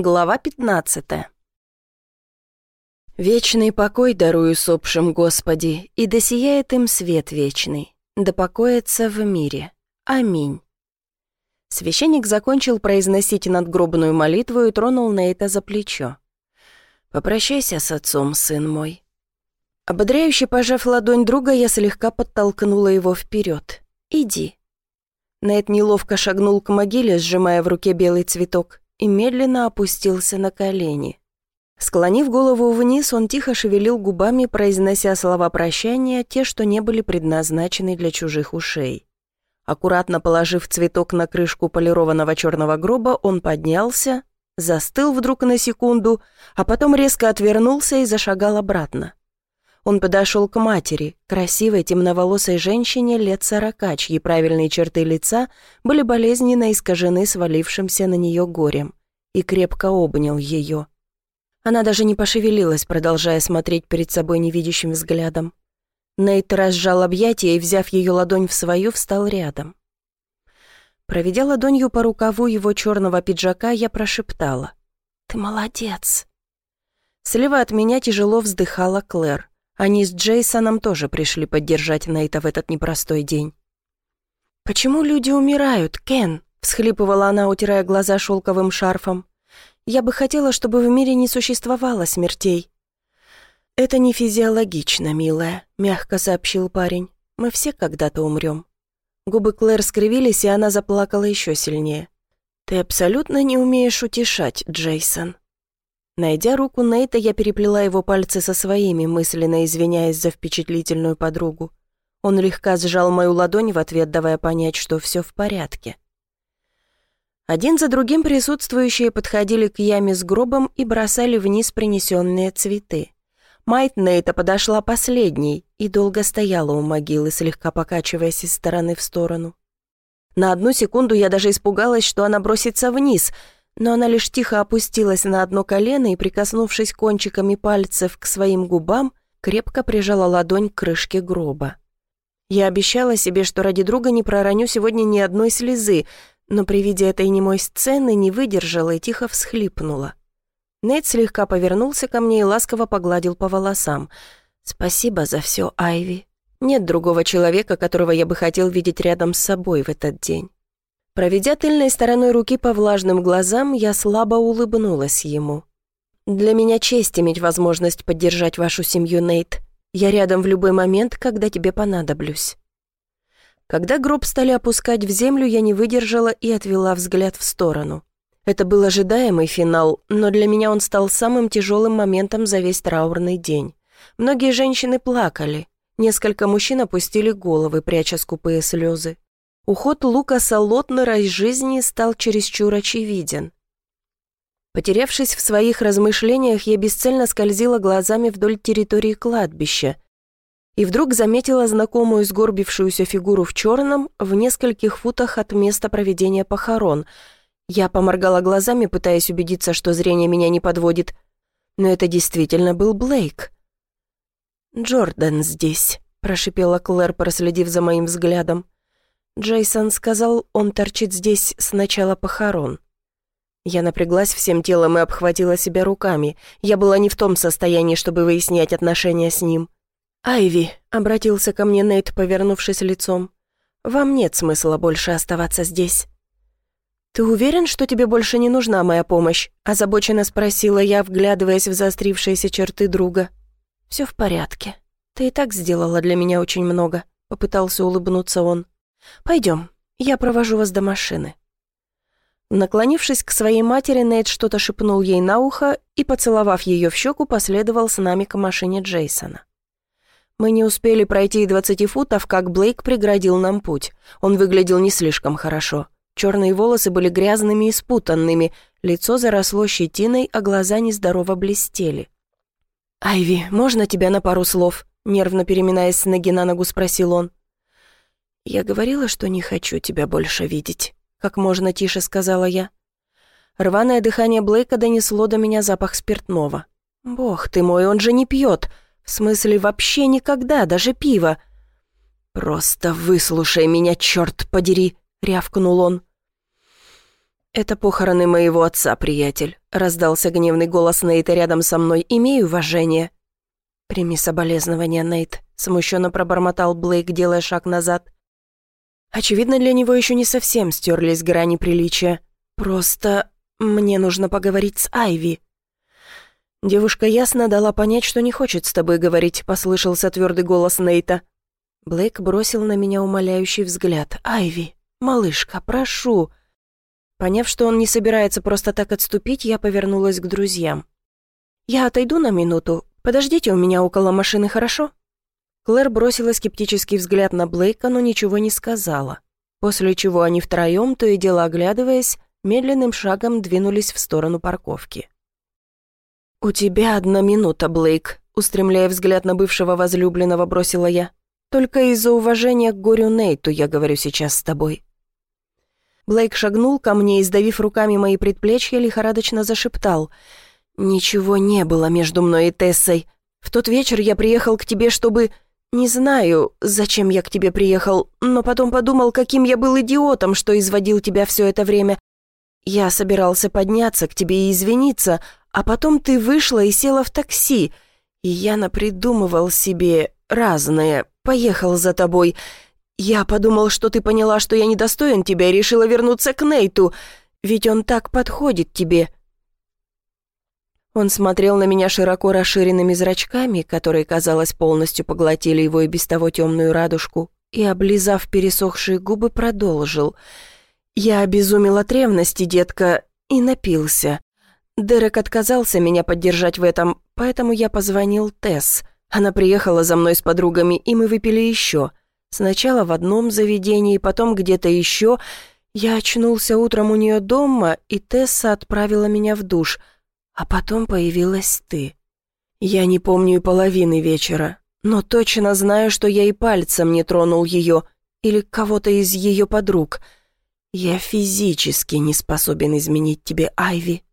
Глава 15 «Вечный покой дарую сопшим Господи, и да сияет им свет вечный, да покоится в мире. Аминь». Священник закончил произносить надгробную молитву и тронул Нейта за плечо. «Попрощайся с отцом, сын мой». Ободряюще пожав ладонь друга, я слегка подтолкнула его вперед. «Иди». Нейт неловко шагнул к могиле, сжимая в руке белый цветок, и медленно опустился на колени. Склонив голову вниз, он тихо шевелил губами, произнося слова прощания, те, что не были предназначены для чужих ушей. Аккуратно положив цветок на крышку полированного черного гроба, он поднялся, застыл вдруг на секунду, а потом резко отвернулся и зашагал обратно. Он подошел к матери, красивой темноволосой женщине лет сорока, чьи правильные черты лица были болезненно искажены свалившимся на нее горем, и крепко обнял ее. Она даже не пошевелилась, продолжая смотреть перед собой невидящим взглядом. Нейт разжал объятия и, взяв ее ладонь в свою, встал рядом. Проведя ладонью по рукаву его черного пиджака, я прошептала. «Ты молодец!» Слева от меня тяжело вздыхала Клэр. Они с Джейсоном тоже пришли поддержать Нейта в этот непростой день. «Почему люди умирают, Кен?» — всхлипывала она, утирая глаза шелковым шарфом. «Я бы хотела, чтобы в мире не существовало смертей». «Это не физиологично, милая», — мягко сообщил парень. «Мы все когда-то умрем». Губы Клэр скривились, и она заплакала еще сильнее. «Ты абсолютно не умеешь утешать, Джейсон», Найдя руку Нейта, я переплела его пальцы со своими, мысленно извиняясь за впечатлительную подругу. Он легко сжал мою ладонь в ответ, давая понять, что все в порядке. Один за другим присутствующие подходили к яме с гробом и бросали вниз принесенные цветы. Майт Нейта подошла последней и долго стояла у могилы, слегка покачиваясь из стороны в сторону. На одну секунду я даже испугалась, что она бросится вниз — но она лишь тихо опустилась на одно колено и, прикоснувшись кончиками пальцев к своим губам, крепко прижала ладонь к крышке гроба. Я обещала себе, что ради друга не пророню сегодня ни одной слезы, но при виде этой немой сцены не выдержала и тихо всхлипнула. Нейт слегка повернулся ко мне и ласково погладил по волосам. «Спасибо за все, Айви. Нет другого человека, которого я бы хотел видеть рядом с собой в этот день». Проведя тыльной стороной руки по влажным глазам, я слабо улыбнулась ему. «Для меня честь иметь возможность поддержать вашу семью, Нейт. Я рядом в любой момент, когда тебе понадоблюсь». Когда гроб стали опускать в землю, я не выдержала и отвела взгляд в сторону. Это был ожидаемый финал, но для меня он стал самым тяжелым моментом за весь траурный день. Многие женщины плакали. Несколько мужчин опустили головы, пряча скупые слезы. Уход Лукаса Лотнера из жизни стал чересчур очевиден. Потерявшись в своих размышлениях, я бесцельно скользила глазами вдоль территории кладбища и вдруг заметила знакомую сгорбившуюся фигуру в черном в нескольких футах от места проведения похорон. Я поморгала глазами, пытаясь убедиться, что зрение меня не подводит, но это действительно был Блейк. «Джордан здесь», — прошипела Клэр, проследив за моим взглядом. Джейсон сказал, он торчит здесь с начала похорон. Я напряглась всем телом и обхватила себя руками. Я была не в том состоянии, чтобы выяснять отношения с ним. «Айви», — обратился ко мне Нейт, повернувшись лицом, — «вам нет смысла больше оставаться здесь». «Ты уверен, что тебе больше не нужна моя помощь?» — озабоченно спросила я, вглядываясь в заострившиеся черты друга. «Все в порядке. Ты и так сделала для меня очень много», — попытался улыбнуться он. «Пойдем, я провожу вас до машины». Наклонившись к своей матери, Нейт что-то шепнул ей на ухо и, поцеловав ее в щеку, последовал с нами к машине Джейсона. Мы не успели пройти и двадцати футов, как Блейк преградил нам путь. Он выглядел не слишком хорошо. Черные волосы были грязными и спутанными, лицо заросло щетиной, а глаза нездорово блестели. «Айви, можно тебя на пару слов?» Нервно переминаясь с ноги на ногу, спросил он. «Я говорила, что не хочу тебя больше видеть», — как можно тише сказала я. Рваное дыхание Блейка донесло до меня запах спиртного. «Бог ты мой, он же не пьет. В смысле, вообще никогда, даже пиво». «Просто выслушай меня, черт подери», — рявкнул он. это похороны моего отца, приятель», — раздался гневный голос Нейта рядом со мной. «Имей уважение». «Прими соболезнования, Нейт», — смущенно пробормотал Блейк, делая шаг назад. Очевидно, для него еще не совсем стерлись грани приличия. «Просто мне нужно поговорить с Айви». Девушка ясно дала понять, что не хочет с тобой говорить, послышался твердый голос Нейта. Блейк бросил на меня умоляющий взгляд. «Айви, малышка, прошу». Поняв, что он не собирается просто так отступить, я повернулась к друзьям. «Я отойду на минуту. Подождите у меня около машины, хорошо?» Клэр бросила скептический взгляд на Блейка, но ничего не сказала. После чего они втроем, то и дело оглядываясь, медленным шагом двинулись в сторону парковки. «У тебя одна минута, Блейк», — устремляя взгляд на бывшего возлюбленного, бросила я. «Только из-за уважения к горю Нейту я говорю сейчас с тобой». Блейк шагнул ко мне и, сдавив руками мои предплечья, лихорадочно зашептал. «Ничего не было между мной и Тессой. В тот вечер я приехал к тебе, чтобы...» «Не знаю, зачем я к тебе приехал, но потом подумал, каким я был идиотом, что изводил тебя все это время. Я собирался подняться к тебе и извиниться, а потом ты вышла и села в такси, и я напридумывал себе разное, поехал за тобой. Я подумал, что ты поняла, что я недостоин тебя и решила вернуться к Нейту, ведь он так подходит тебе». Он смотрел на меня широко расширенными зрачками, которые, казалось, полностью поглотили его и без того темную радужку, и, облизав пересохшие губы, продолжил. «Я обезумел от ревности, детка, и напился. Дерек отказался меня поддержать в этом, поэтому я позвонил Тесс. Она приехала за мной с подругами, и мы выпили еще. Сначала в одном заведении, потом где-то еще. Я очнулся утром у нее дома, и Тесса отправила меня в душ. А потом появилась ты. Я не помню и половины вечера, но точно знаю, что я и пальцем не тронул ее или кого-то из ее подруг. Я физически не способен изменить тебе, Айви.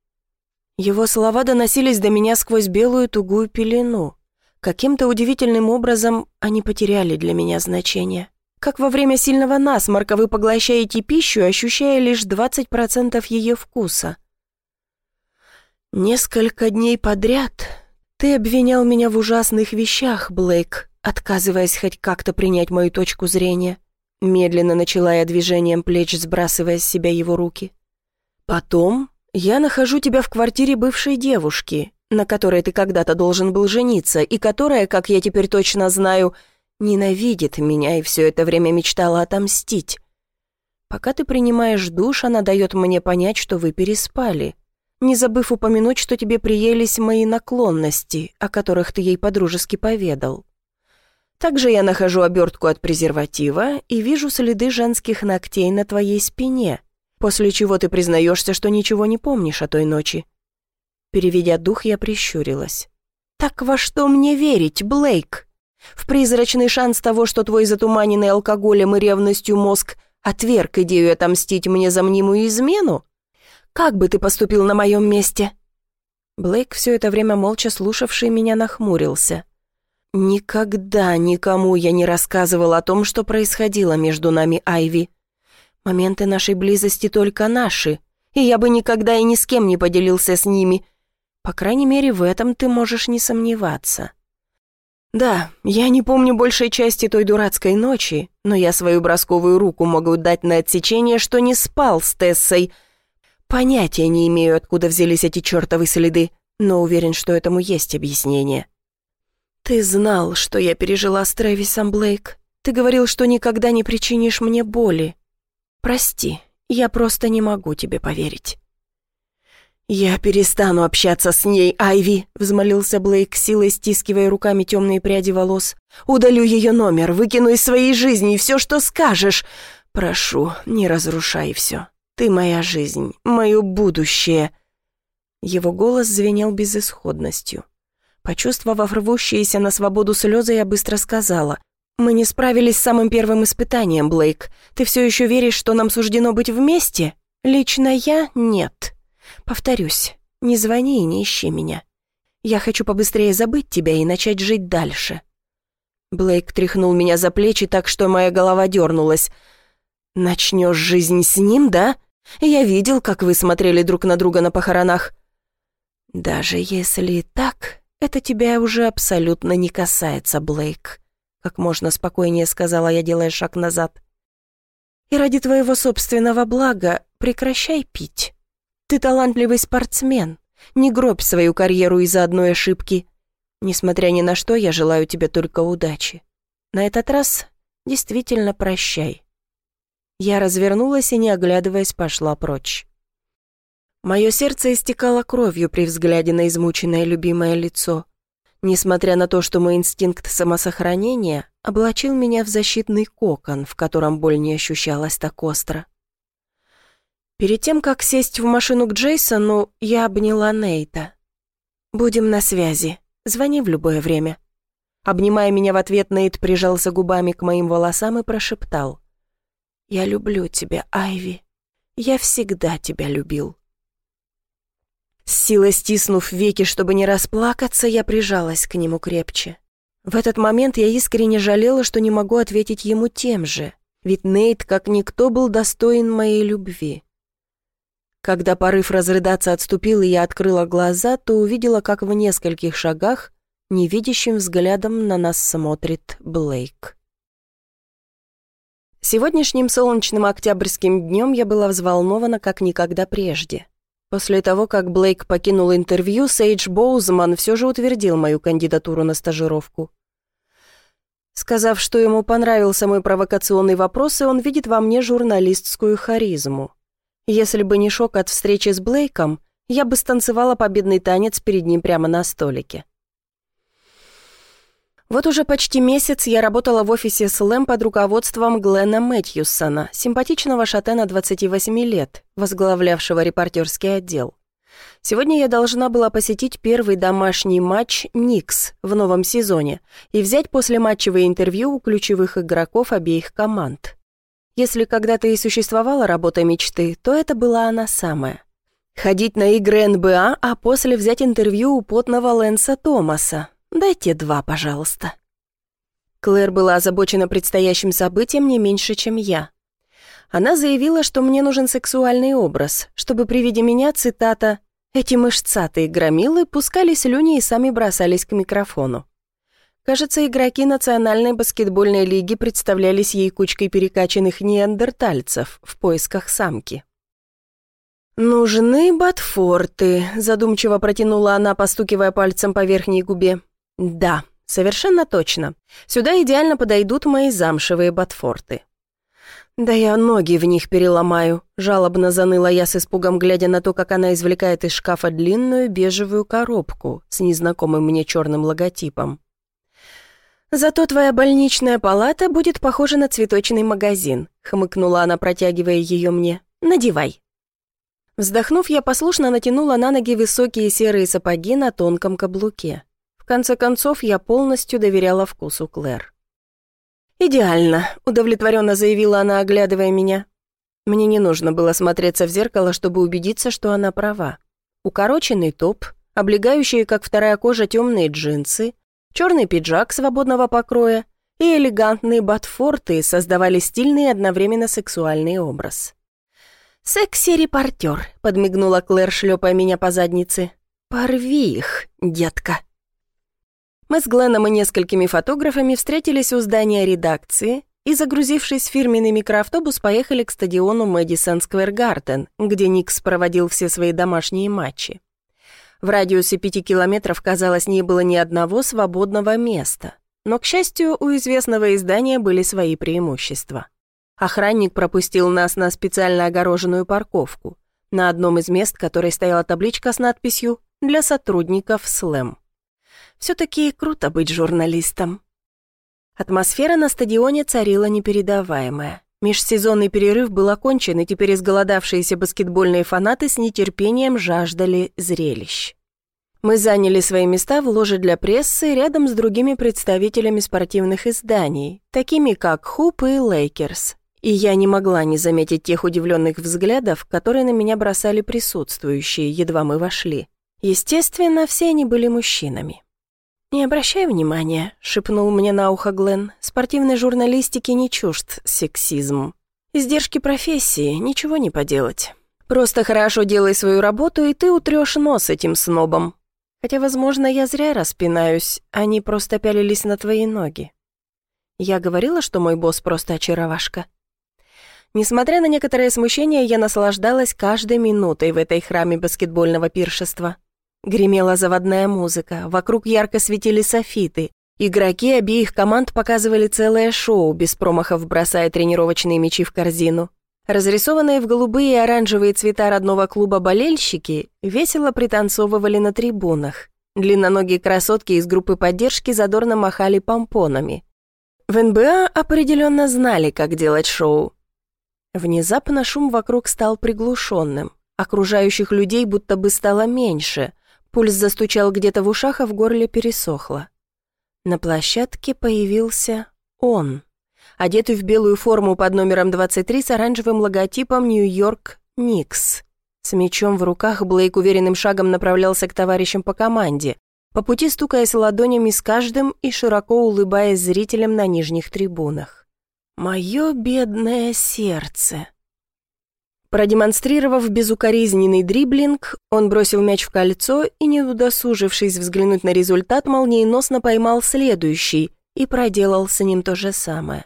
Его слова доносились до меня сквозь белую тугую пелену. Каким-то удивительным образом они потеряли для меня значение. Как во время сильного насморка вы поглощаете пищу, ощущая лишь 20% ее вкуса. Несколько дней подряд ты обвинял меня в ужасных вещах, Блейк, отказываясь хоть как-то принять мою точку зрения. Медленно начала я движением плеч, сбрасывая с себя его руки. Потом «Я нахожу тебя в квартире бывшей девушки, на которой ты когда-то должен был жениться, и которая, как я теперь точно знаю, ненавидит меня и все это время мечтала отомстить. Пока ты принимаешь душ, она дает мне понять, что вы переспали, не забыв упомянуть, что тебе приелись мои наклонности, о которых ты ей подружески поведал. Также я нахожу обертку от презерватива и вижу следы женских ногтей на твоей спине, после чего ты признаешься, что ничего не помнишь о той ночи». Переведя дух, я прищурилась. «Так во что мне верить, Блейк? В призрачный шанс того, что твой затуманенный алкоголем и ревностью мозг отверг идею отомстить мне за мнимую измену? Как бы ты поступил на моем месте?» Блейк, все это время молча слушавший меня, нахмурился. «Никогда никому я не рассказывал о том, что происходило между нами, Айви. Моменты нашей близости только наши, и я бы никогда и ни с кем не поделился с ними. По крайней мере, в этом ты можешь не сомневаться. Да, я не помню большей части той дурацкой ночи, но я свою бросковую руку могу дать на отсечение, что не спал с Тессой. Понятия не имею, откуда взялись эти чертовы следы, но уверен, что этому есть объяснение. Ты знал, что я пережила с Трэвисом Блейк. Ты говорил, что никогда не причинишь мне боли. Прости, я просто не могу тебе поверить». «Я перестану общаться с ней, Айви», — взмолился Блейк, силой стискивая руками темные пряди волос. «Удалю ее номер, выкину из своей жизни и все, что скажешь. Прошу, не разрушай все. Ты моя жизнь, мое будущее». Его голос звенел безысходностью. Почувствовав рвущиеся на свободу слезы, я быстро сказала. «Мы не справились с самым первым испытанием, Блейк. Ты все еще веришь, что нам суждено быть вместе? Лично я — нет. Повторюсь, не звони и не ищи меня. Я хочу побыстрее забыть тебя и начать жить дальше». Блейк тряхнул меня за плечи так, что моя голова дернулась. «Начнешь жизнь с ним, да? Я видел, как вы смотрели друг на друга на похоронах. Даже если так, это тебя уже абсолютно не касается, Блейк. Как можно спокойнее сказала я, делая шаг назад. И ради твоего собственного блага прекращай пить. Ты талантливый спортсмен. Не гробь свою карьеру из-за одной ошибки. Несмотря ни на что, я желаю тебе только удачи. На этот раз действительно прощай. Я развернулась и, не оглядываясь, пошла прочь. Мое сердце истекало кровью при взгляде на измученное любимое лицо. Несмотря на то, что мой инстинкт самосохранения облачил меня в защитный кокон, в котором боль не ощущалась так остро. Перед тем, как сесть в машину к Джейсону, я обняла Нейта. «Будем на связи. Звони в любое время». Обнимая меня в ответ, Нейт прижался губами к моим волосам и прошептал. «Я люблю тебя, Айви. Я всегда тебя любил». С силой стиснув веки, чтобы не расплакаться, я прижалась к нему крепче. В этот момент я искренне жалела, что не могу ответить ему тем же, ведь Нейт, как никто, был достоин моей любви. Когда порыв разрыдаться отступил, и я открыла глаза, то увидела, как в нескольких шагах невидящим взглядом на нас смотрит Блейк. Сегодняшним солнечным октябрьским днем я была взволнована, как никогда прежде. После того, как Блейк покинул интервью, Сейдж Боузман все же утвердил мою кандидатуру на стажировку. Сказав, что ему понравился мой провокационный вопрос, и он видит во мне журналистскую харизму. Если бы не шок от встречи с Блейком, я бы станцевала победный танец перед ним прямо на столике. Вот уже почти месяц я работала в офисе Слэм под руководством Глена Мэтьюсона, симпатичного шатена 28 лет, возглавлявшего репортерский отдел. Сегодня я должна была посетить первый домашний матч «Никс» в новом сезоне и взять послематчевое интервью у ключевых игроков обеих команд. Если когда-то и существовала работа мечты, то это была она самая. Ходить на игры НБА, а после взять интервью у потного Лэнса Томаса. Дайте два, пожалуйста. Клэр была озабочена предстоящим событием не меньше, чем я. Она заявила, что мне нужен сексуальный образ, чтобы при виде меня, цитата, «эти мышцатые громилы пускали слюни и сами бросались к микрофону». Кажется, игроки Национальной баскетбольной лиги представлялись ей кучкой перекачанных неандертальцев в поисках самки. «Нужны ботфорты», — задумчиво протянула она, постукивая пальцем по верхней губе. «Да, совершенно точно. Сюда идеально подойдут мои замшевые ботфорты». «Да я ноги в них переломаю», — жалобно заныла я с испугом, глядя на то, как она извлекает из шкафа длинную бежевую коробку с незнакомым мне черным логотипом. «Зато твоя больничная палата будет похожа на цветочный магазин», — хмыкнула она, протягивая ее мне. «Надевай». Вздохнув, я послушно натянула на ноги высокие серые сапоги на тонком каблуке. Конце концов, я полностью доверяла вкусу Клэр. «Идеально», — удовлетворенно заявила она, оглядывая меня. Мне не нужно было смотреться в зеркало, чтобы убедиться, что она права. Укороченный топ, облегающие, как вторая кожа, темные джинсы, черный пиджак свободного покроя и элегантные ботфорты создавали стильный и одновременно сексуальный образ. «Секси-репортер», — подмигнула Клэр, шлепая меня по заднице. «Порви их, детка». Мы с Гленном и несколькими фотографами встретились у здания редакции и, загрузившись в фирменный микроавтобус, поехали к стадиону Мэдисон Сквер Гарден, где Никс проводил все свои домашние матчи. В радиусе пяти километров, казалось, не было ни одного свободного места. Но, к счастью, у известного издания были свои преимущества. Охранник пропустил нас на специально огороженную парковку, на одном из мест которой стояла табличка с надписью «Для сотрудников СЛЭМ». Все-таки круто быть журналистом. Атмосфера на стадионе царила непередаваемая. Межсезонный перерыв был окончен, и теперь изголодавшиеся баскетбольные фанаты с нетерпением жаждали зрелищ. Мы заняли свои места в ложе для прессы рядом с другими представителями спортивных изданий, такими как «Хуп» и «Лейкерс». И я не могла не заметить тех удивленных взглядов, которые на меня бросали присутствующие, едва мы вошли. Естественно, все они были мужчинами. «Не обращай внимания», — шепнул мне на ухо Глен. «Спортивной журналистике не чужд сексизм. Издержки профессии, ничего не поделать. Просто хорошо делай свою работу, и ты утрешь нос этим снобом. Хотя, возможно, я зря распинаюсь, они просто пялились на твои ноги. Я говорила, что мой босс просто очаровашка. Несмотря на некоторое смущение, я наслаждалась каждой минутой в этой храме баскетбольного пиршества. Гремела заводная музыка, вокруг ярко светили софиты. Игроки обеих команд показывали целое шоу, без промахов бросая тренировочные мячи в корзину. Разрисованные в голубые и оранжевые цвета родного клуба болельщики весело пританцовывали на трибунах. Длинноногие красотки из группы поддержки задорно махали помпонами. В НБА определенно знали, как делать шоу. Внезапно шум вокруг стал приглушенным. Окружающих людей будто бы стало меньше. Пульс застучал где-то в ушах, а в горле пересохло. На площадке появился он, одетый в белую форму под номером 23 с оранжевым логотипом «Нью-Йорк Никс». С мечом в руках Блейк уверенным шагом направлялся к товарищам по команде, по пути стукаясь ладонями с каждым и широко улыбаясь зрителям на нижних трибунах. «Мое бедное сердце!» Продемонстрировав безукоризненный дриблинг, он бросил мяч в кольцо и, не удосужившись взглянуть на результат, молниеносно поймал следующий и проделал с ним то же самое.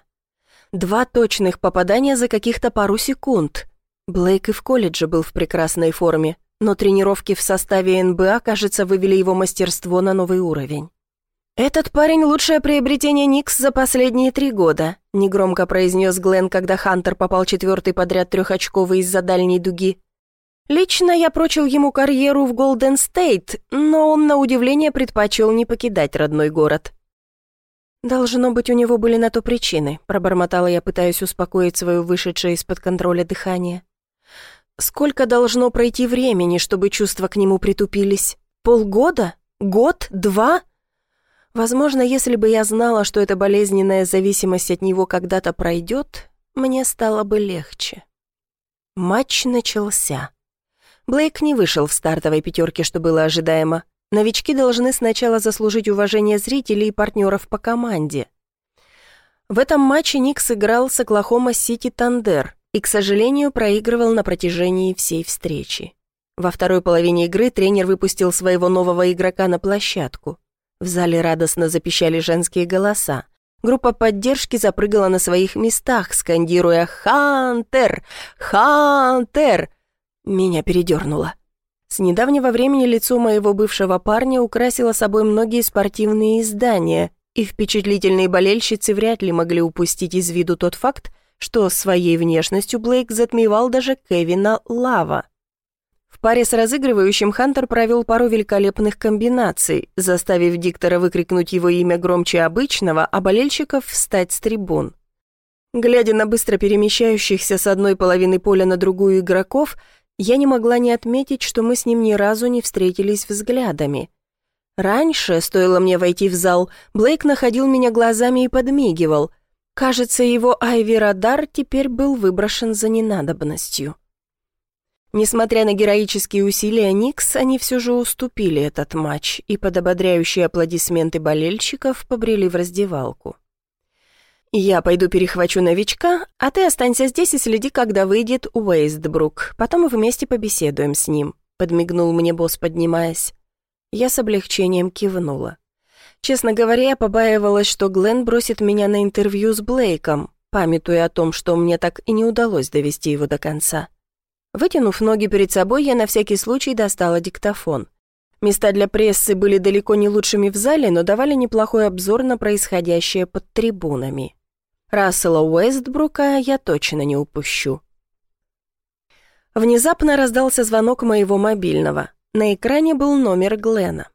Два точных попадания за каких-то пару секунд. Блейк и в колледже был в прекрасной форме, но тренировки в составе НБА, кажется, вывели его мастерство на новый уровень. «Этот парень — лучшее приобретение Никс за последние три года», — негромко произнес Глен, когда Хантер попал четвертый подряд трехочковый из-за дальней дуги. «Лично я прочил ему карьеру в Голден Стейт, но он, на удивление, предпочел не покидать родной город». «Должно быть, у него были на то причины», — пробормотала я, пытаясь успокоить свое вышедшее из-под контроля дыхание. «Сколько должно пройти времени, чтобы чувства к нему притупились? Полгода? Год? Два?» Возможно, если бы я знала, что эта болезненная зависимость от него когда-то пройдет, мне стало бы легче. Матч начался. Блейк не вышел в стартовой пятерке, что было ожидаемо. Новички должны сначала заслужить уважение зрителей и партнеров по команде. В этом матче Никс играл с Оклахома Сити Тандер и, к сожалению, проигрывал на протяжении всей встречи. Во второй половине игры тренер выпустил своего нового игрока на площадку. В зале радостно запищали женские голоса. Группа поддержки запрыгала на своих местах, скандируя «Хантер! Хантер!». Меня передернуло. С недавнего времени лицо моего бывшего парня украсило собой многие спортивные издания, и впечатлительные болельщицы вряд ли могли упустить из виду тот факт, что своей внешностью Блейк затмевал даже Кевина Лава. В паре с разыгрывающим Хантер провел пару великолепных комбинаций, заставив диктора выкрикнуть его имя громче обычного, а болельщиков встать с трибун. Глядя на быстро перемещающихся с одной половины поля на другую игроков, я не могла не отметить, что мы с ним ни разу не встретились взглядами. Раньше, стоило мне войти в зал, Блейк находил меня глазами и подмигивал. Кажется, его Айви-радар теперь был выброшен за ненадобностью. Несмотря на героические усилия Никс, они все же уступили этот матч и под ободряющие аплодисменты болельщиков побрели в раздевалку. «Я пойду перехвачу новичка, а ты останься здесь и следи, когда выйдет Уэйстбрук. Потом мы вместе побеседуем с ним», — подмигнул мне босс, поднимаясь. Я с облегчением кивнула. Честно говоря, я побаивалась, что Глен бросит меня на интервью с Блейком, памятуя о том, что мне так и не удалось довести его до конца. Вытянув ноги перед собой, я на всякий случай достала диктофон. Места для прессы были далеко не лучшими в зале, но давали неплохой обзор на происходящее под трибунами. Рассела Уэстбрука я точно не упущу. Внезапно раздался звонок моего мобильного. На экране был номер Глена.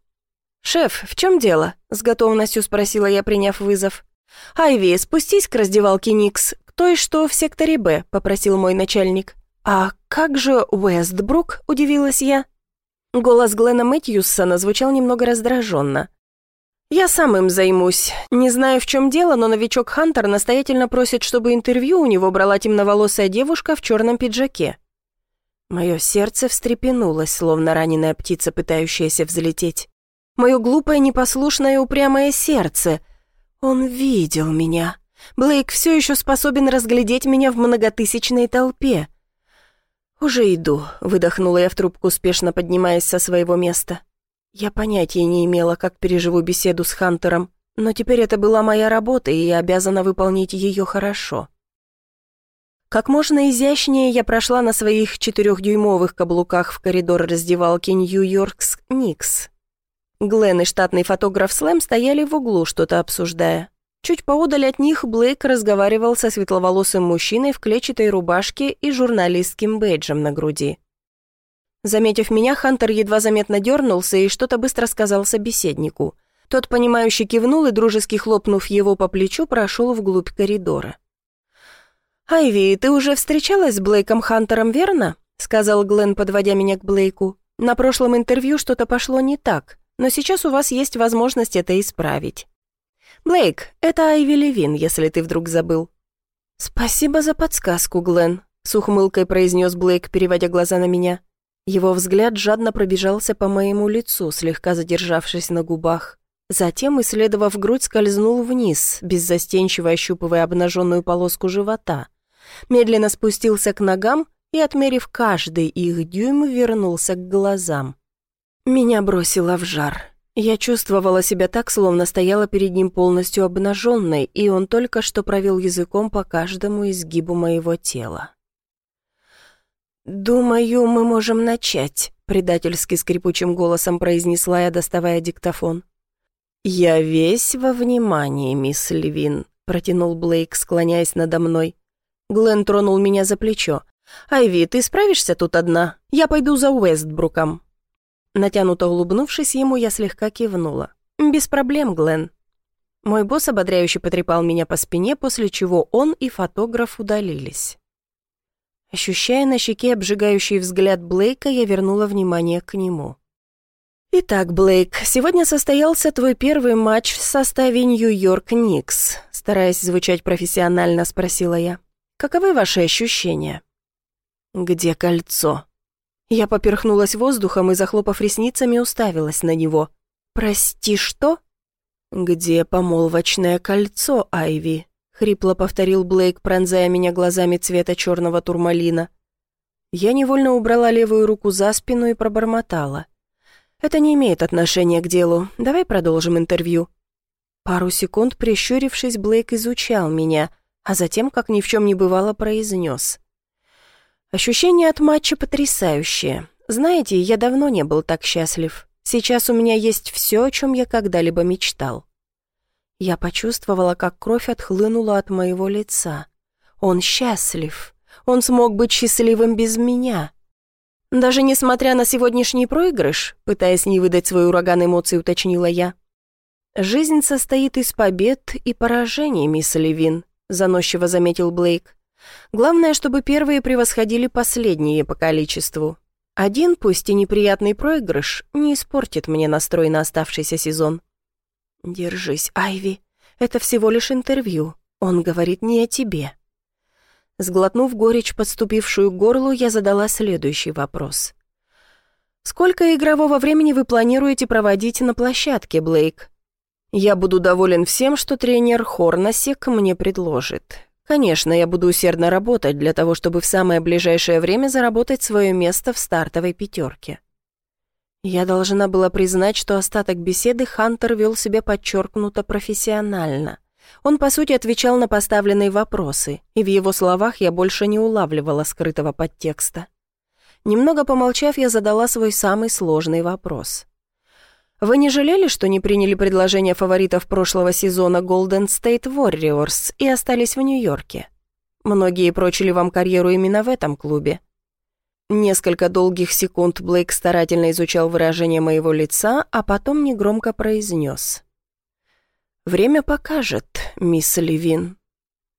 «Шеф, в чем дело?» — с готовностью спросила я, приняв вызов. «Айви, спустись к раздевалке Никс, к той, что в секторе «Б», — попросил мой начальник. «А как же Уэстбрук?» – удивилась я. Голос Глена Мэтьюсона звучал немного раздраженно. «Я сам им займусь. Не знаю, в чем дело, но новичок Хантер настоятельно просит, чтобы интервью у него брала темноволосая девушка в черном пиджаке». Мое сердце встрепенулось, словно раненая птица, пытающаяся взлететь. Мое глупое, непослушное, упрямое сердце. Он видел меня. Блейк все еще способен разглядеть меня в многотысячной толпе. «Уже иду», — выдохнула я в трубку, спешно поднимаясь со своего места. Я понятия не имела, как переживу беседу с Хантером, но теперь это была моя работа, и я обязана выполнить ее хорошо. Как можно изящнее я прошла на своих четырехдюймовых каблуках в коридор раздевалки Нью-Йоркс Никс. Глен и штатный фотограф Слэм стояли в углу, что-то обсуждая. Чуть поодаль от них Блейк разговаривал со светловолосым мужчиной в клетчатой рубашке и журналистским бейджем на груди. Заметив меня, Хантер едва заметно дернулся и что-то быстро сказал собеседнику. Тот, понимающе кивнул и, дружески хлопнув его по плечу, прошел вглубь коридора. «Айви, ты уже встречалась с Блейком Хантером, верно?» — сказал Глен, подводя меня к Блейку. «На прошлом интервью что-то пошло не так, но сейчас у вас есть возможность это исправить». «Блейк, это Айви Левин, если ты вдруг забыл». «Спасибо за подсказку, Глен», — с ухмылкой произнес Блейк, переводя глаза на меня. Его взгляд жадно пробежался по моему лицу, слегка задержавшись на губах. Затем, исследовав грудь, скользнул вниз, беззастенчиво ощупывая обнаженную полоску живота. Медленно спустился к ногам и, отмерив каждый их дюйм, вернулся к глазам. Меня бросило в жар. Я чувствовала себя так, словно стояла перед ним полностью обнаженной, и он только что провел языком по каждому изгибу моего тела. «Думаю, мы можем начать», — предательски скрипучим голосом произнесла я, доставая диктофон. «Я весь во внимании, мисс Левин», — протянул Блейк, склоняясь надо мной. Глен тронул меня за плечо. «Айви, ты справишься тут одна? Я пойду за Уэстбруком». Натянуто улыбнувшись ему, я слегка кивнула. «Без проблем, Глен». Мой босс ободряюще потрепал меня по спине, после чего он и фотограф удалились. Ощущая на щеке обжигающий взгляд Блейка, я вернула внимание к нему. «Итак, Блейк, сегодня состоялся твой первый матч в составе Нью-Йорк Никс», стараясь звучать профессионально, спросила я. «Каковы ваши ощущения?» «Где кольцо?» Я поперхнулась воздухом и, захлопав ресницами, уставилась на него. «Прости, что?» «Где помолвочное кольцо, Айви?» — хрипло повторил Блейк, пронзая меня глазами цвета черного турмалина. Я невольно убрала левую руку за спину и пробормотала. «Это не имеет отношения к делу. Давай продолжим интервью». Пару секунд, прищурившись, Блейк изучал меня, а затем, как ни в чем не бывало, произнес. Ощущение от матча потрясающее. Знаете, я давно не был так счастлив. Сейчас у меня есть все, о чем я когда-либо мечтал. Я почувствовала, как кровь отхлынула от моего лица. Он счастлив. Он смог быть счастливым без меня. Даже несмотря на сегодняшний проигрыш, пытаясь не выдать свой ураган эмоций, уточнила я. «Жизнь состоит из побед и поражений, мисс Левин», заносчиво заметил Блейк. Главное, чтобы первые превосходили последние по количеству. Один, пусть и неприятный проигрыш, не испортит мне настрой на оставшийся сезон. «Держись, Айви. Это всего лишь интервью. Он говорит не о тебе». Сглотнув горечь, подступившую к горлу, я задала следующий вопрос. «Сколько игрового времени вы планируете проводить на площадке, Блейк?» «Я буду доволен всем, что тренер Хорнасек мне предложит. Конечно, я буду усердно работать для того, чтобы в самое ближайшее время заработать свое место в стартовой пятерке. Я должна была признать, что остаток беседы Хантер вел себя подчеркнуто профессионально. Он, по сути, отвечал на поставленные вопросы, и в его словах я больше не улавливала скрытого подтекста. Немного помолчав, я задала свой самый сложный вопрос. Вы не жалели, что не приняли предложение фаворитов прошлого сезона Golden State Warriors и остались в Нью-Йорке? Многие прочили вам карьеру именно в этом клубе. Несколько долгих секунд Блейк старательно изучал выражение моего лица, а потом негромко произнес. «Время покажет, мисс Левин».